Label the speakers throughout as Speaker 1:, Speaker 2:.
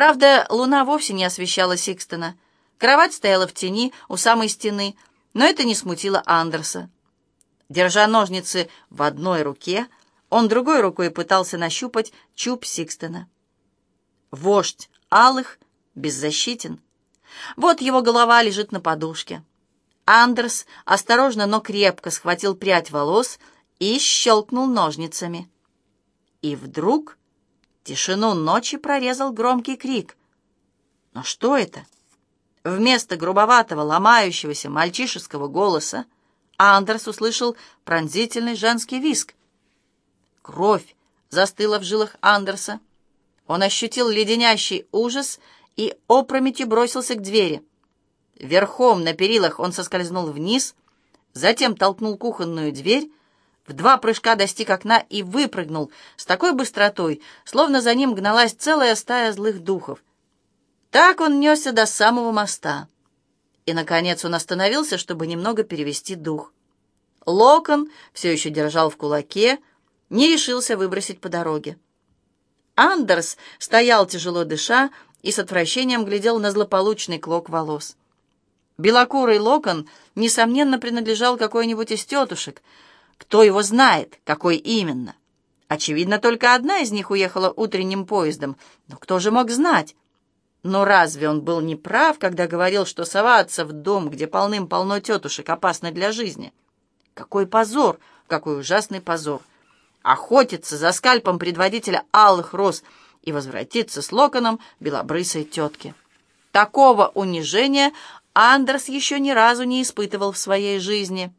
Speaker 1: Правда, луна вовсе не освещала Сикстона. Кровать стояла в тени у самой стены, но это не смутило Андерса. Держа ножницы в одной руке, он другой рукой пытался нащупать чуб Сикстона. Вождь алых беззащитен. Вот его голова лежит на подушке. Андерс осторожно, но крепко схватил прядь волос и щелкнул ножницами. И вдруг тишину ночи прорезал громкий крик. Но что это? Вместо грубоватого, ломающегося мальчишеского голоса Андерс услышал пронзительный женский виск. Кровь застыла в жилах Андерса. Он ощутил леденящий ужас и опрометью бросился к двери. Верхом на перилах он соскользнул вниз, затем толкнул кухонную дверь, в два прыжка достиг окна и выпрыгнул с такой быстротой, словно за ним гналась целая стая злых духов. Так он несся до самого моста. И, наконец, он остановился, чтобы немного перевести дух. Локон все еще держал в кулаке, не решился выбросить по дороге. Андерс стоял, тяжело дыша, и с отвращением глядел на злополучный клок волос. Белокурый локон, несомненно, принадлежал какой-нибудь из тетушек — кто его знает, какой именно? Очевидно, только одна из них уехала утренним поездом. Но кто же мог знать? Но разве он был неправ, когда говорил, что соваться в дом, где полным-полно тетушек, опасно для жизни? Какой позор, какой ужасный позор! Охотиться за скальпом предводителя алых роз и возвратиться с локоном белобрысой тетки. Такого унижения Андерс еще ни разу не испытывал в своей жизни.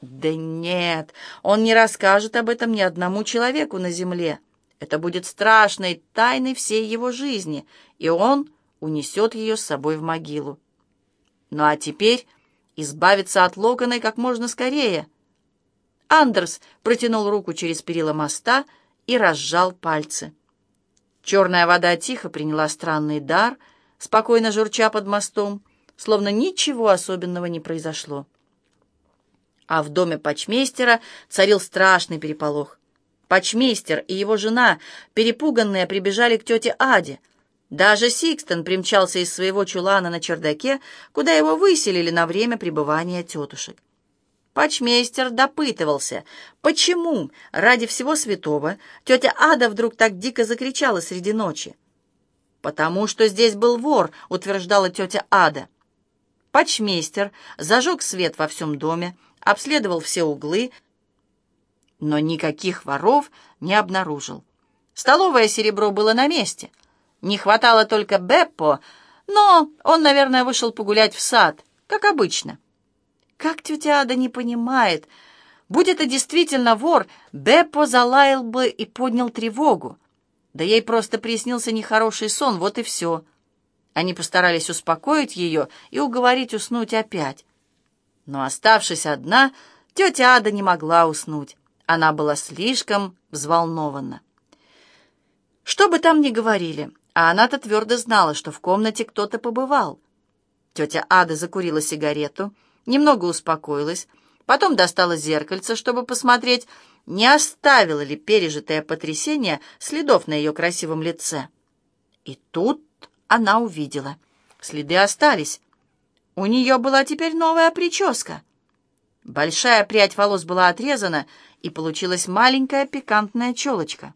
Speaker 1: Да нет, он не расскажет об этом ни одному человеку на земле. Это будет страшной тайной всей его жизни, и он унесет ее с собой в могилу. Ну а теперь избавиться от Локона как можно скорее. Андерс протянул руку через перила моста и разжал пальцы. Черная вода тихо приняла странный дар, спокойно журча под мостом, словно ничего особенного не произошло. А в доме почмейстера царил страшный переполох. Почмейстер и его жена, перепуганные, прибежали к тете Аде. Даже Сикстон примчался из своего чулана на чердаке, куда его выселили на время пребывания тетушек. Почмейстер допытывался, почему ради всего святого тетя Ада вдруг так дико закричала среди ночи. «Потому что здесь был вор», — утверждала тетя Ада. Почмейстер зажег свет во всем доме, обследовал все углы, но никаких воров не обнаружил. Столовое серебро было на месте. Не хватало только Беппо, но он, наверное, вышел погулять в сад, как обычно. Как тетя Ада не понимает, будь это действительно вор, Беппо залаял бы и поднял тревогу. Да ей просто приснился нехороший сон, вот и все. Они постарались успокоить ее и уговорить уснуть опять. Но, оставшись одна, тетя Ада не могла уснуть. Она была слишком взволнована. Что бы там ни говорили, а она-то твердо знала, что в комнате кто-то побывал. Тетя Ада закурила сигарету, немного успокоилась, потом достала зеркальце, чтобы посмотреть, не оставило ли пережитое потрясение следов на ее красивом лице. И тут она увидела. Следы остались. У нее была теперь новая прическа. Большая прядь волос была отрезана, и получилась маленькая пикантная челочка.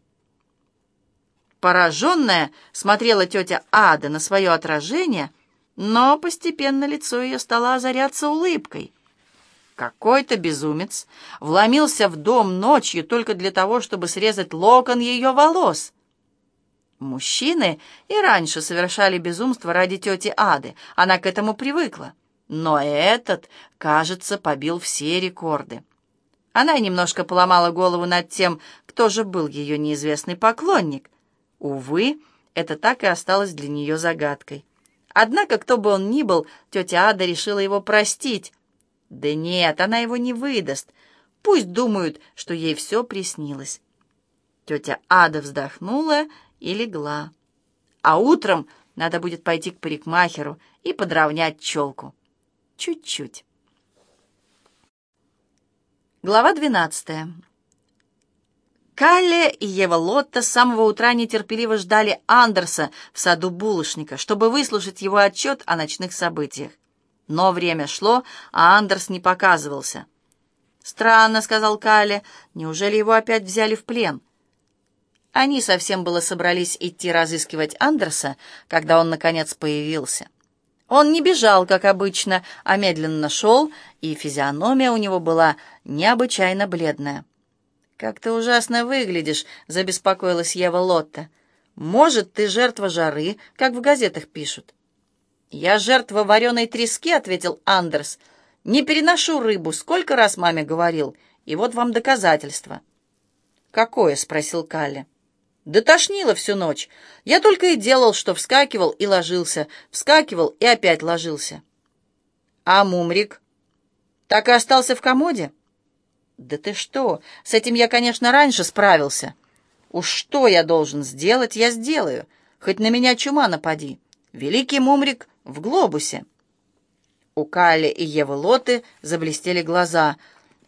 Speaker 1: Пораженная смотрела тетя Ада на свое отражение, но постепенно лицо ее стало озаряться улыбкой. Какой-то безумец вломился в дом ночью только для того, чтобы срезать локон ее волос. Мужчины и раньше совершали безумство ради тети Ады, она к этому привыкла. Но этот, кажется, побил все рекорды. Она немножко поломала голову над тем, кто же был ее неизвестный поклонник. Увы, это так и осталось для нее загадкой. Однако, кто бы он ни был, тетя Ада решила его простить. Да нет, она его не выдаст. Пусть думают, что ей все приснилось. Тетя Ада вздохнула и легла. А утром надо будет пойти к парикмахеру и подровнять челку. Чуть-чуть. Глава двенадцатая. Калле и Ева Лотта с самого утра нетерпеливо ждали Андерса в саду булочника, чтобы выслушать его отчет о ночных событиях. Но время шло, а Андерс не показывался. «Странно», — сказал Калле, — «неужели его опять взяли в плен?» Они совсем было собрались идти разыскивать Андерса, когда он, наконец, появился. Он не бежал, как обычно, а медленно шел, и физиономия у него была необычайно бледная. «Как ты ужасно выглядишь», — забеспокоилась Ева Лотта. «Может, ты жертва жары, как в газетах пишут». «Я жертва вареной трески», — ответил Андерс. «Не переношу рыбу, сколько раз маме говорил, и вот вам доказательство». «Какое?» — спросил Калли. «Да тошнило всю ночь. Я только и делал, что вскакивал и ложился, вскакивал и опять ложился». «А мумрик?» «Так и остался в комоде?» «Да ты что? С этим я, конечно, раньше справился. Уж что я должен сделать, я сделаю. Хоть на меня чума напади. Великий мумрик в глобусе». У Калли и Евы Лоты заблестели глаза.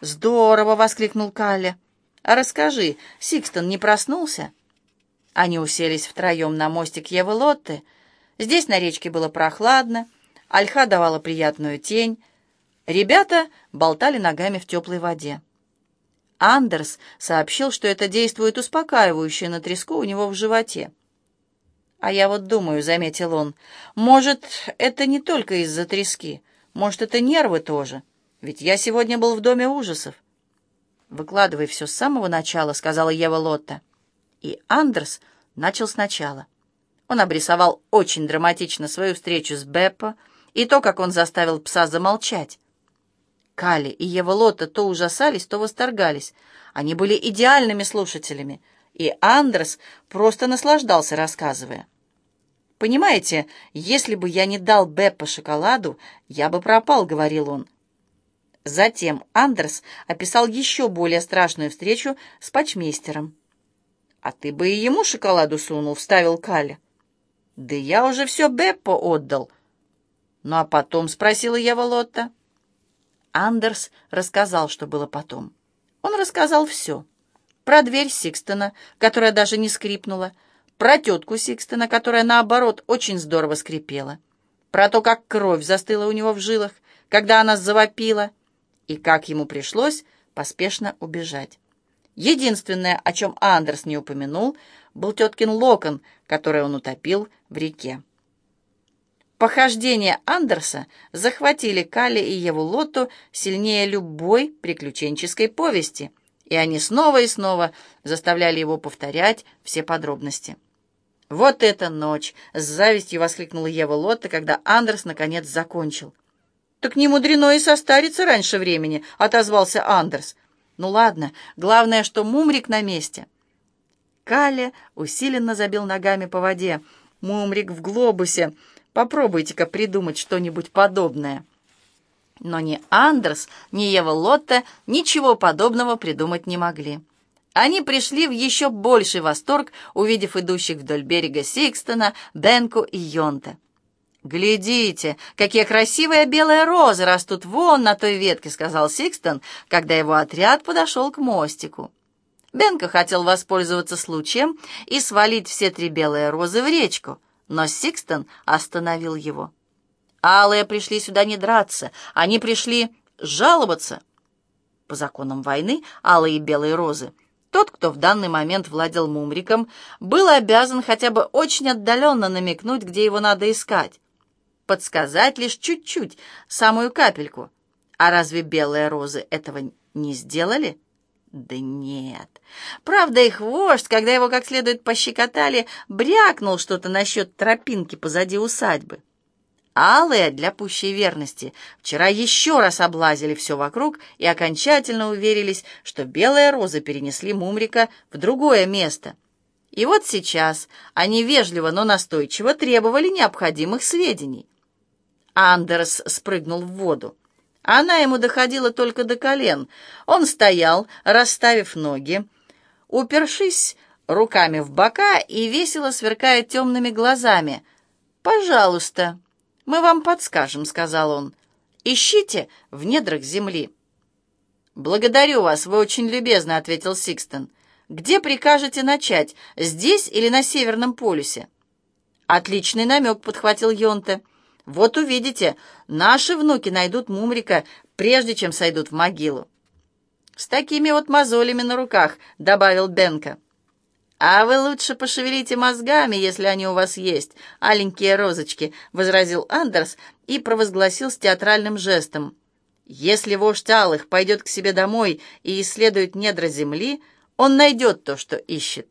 Speaker 1: «Здорово!» — воскликнул Калли. «А расскажи, Сикстон не проснулся?» Они уселись втроем на мостик Евы Лотты. Здесь на речке было прохладно, ольха давала приятную тень. Ребята болтали ногами в теплой воде. Андерс сообщил, что это действует успокаивающе на треску у него в животе. «А я вот думаю», — заметил он, — «может, это не только из-за трески, может, это нервы тоже, ведь я сегодня был в доме ужасов». «Выкладывай все с самого начала», — сказала Ева Лотта. И Андерс начал сначала. Он обрисовал очень драматично свою встречу с Беппо и то, как он заставил пса замолчать. Кали и Ева Лотта то ужасались, то восторгались. Они были идеальными слушателями, и Андрес просто наслаждался, рассказывая. «Понимаете, если бы я не дал Беппо шоколаду, я бы пропал», — говорил он. Затем Андерс описал еще более страшную встречу с патчмейстером. «А ты бы и ему шоколаду сунул», — вставил Кали. «Да я уже все Беппо отдал». «Ну а потом?» — спросила Ева Лотта. Андерс рассказал, что было потом. Он рассказал все. Про дверь Сикстона, которая даже не скрипнула, про тетку Сикстона, которая, наоборот, очень здорово скрипела, про то, как кровь застыла у него в жилах, когда она завопила, и как ему пришлось поспешно убежать. Единственное, о чем Андерс не упомянул, был теткин локон, который он утопил в реке. Похождения Андерса захватили Калли и Еву Лотту сильнее любой приключенческой повести, и они снова и снова заставляли его повторять все подробности. «Вот эта ночь!» — с завистью воскликнула Ева Лотта, когда Андерс наконец закончил. «Так не мудрено и состариться раньше времени», — отозвался Андерс. «Ну ладно, главное, что Мумрик на месте». Калли усиленно забил ногами по воде. «Мумрик в глобусе!» Попробуйте-ка придумать что-нибудь подобное». Но ни Андерс, ни Ева Лотта ничего подобного придумать не могли. Они пришли в еще больший восторг, увидев идущих вдоль берега Сикстона, Бенку и Йонта. «Глядите, какие красивые белые розы растут вон на той ветке», — сказал Сикстон, когда его отряд подошел к мостику. Бенка хотел воспользоваться случаем и свалить все три белые розы в речку — но Сикстон остановил его. Алые пришли сюда не драться, они пришли жаловаться. По законам войны алые и белые розы тот, кто в данный момент владел мумриком, был обязан хотя бы очень отдаленно намекнуть, где его надо искать. Подсказать лишь чуть-чуть, самую капельку. А разве белые розы этого не сделали? Да нет. Правда, их вождь, когда его как следует пощекотали, брякнул что-то насчет тропинки позади усадьбы. Алые, для пущей верности, вчера еще раз облазили все вокруг и окончательно уверились, что белые розы перенесли Мумрика в другое место. И вот сейчас они вежливо, но настойчиво требовали необходимых сведений. Андерс спрыгнул в воду. Она ему доходила только до колен. Он стоял, расставив ноги, упершись руками в бока и весело сверкая темными глазами. «Пожалуйста, мы вам подскажем», — сказал он. «Ищите в недрах земли». «Благодарю вас, вы очень любезны», — ответил Сикстон. Где прикажете начать, здесь или на Северном полюсе?» «Отличный намек», — подхватил Йонте. «Вот увидите, наши внуки найдут Мумрика, прежде чем сойдут в могилу». «С такими вот мозолями на руках», — добавил Бенка. «А вы лучше пошевелите мозгами, если они у вас есть, аленькие розочки», — возразил Андерс и провозгласил с театральным жестом. «Если вождь Алых пойдет к себе домой и исследует недра земли, он найдет то, что ищет.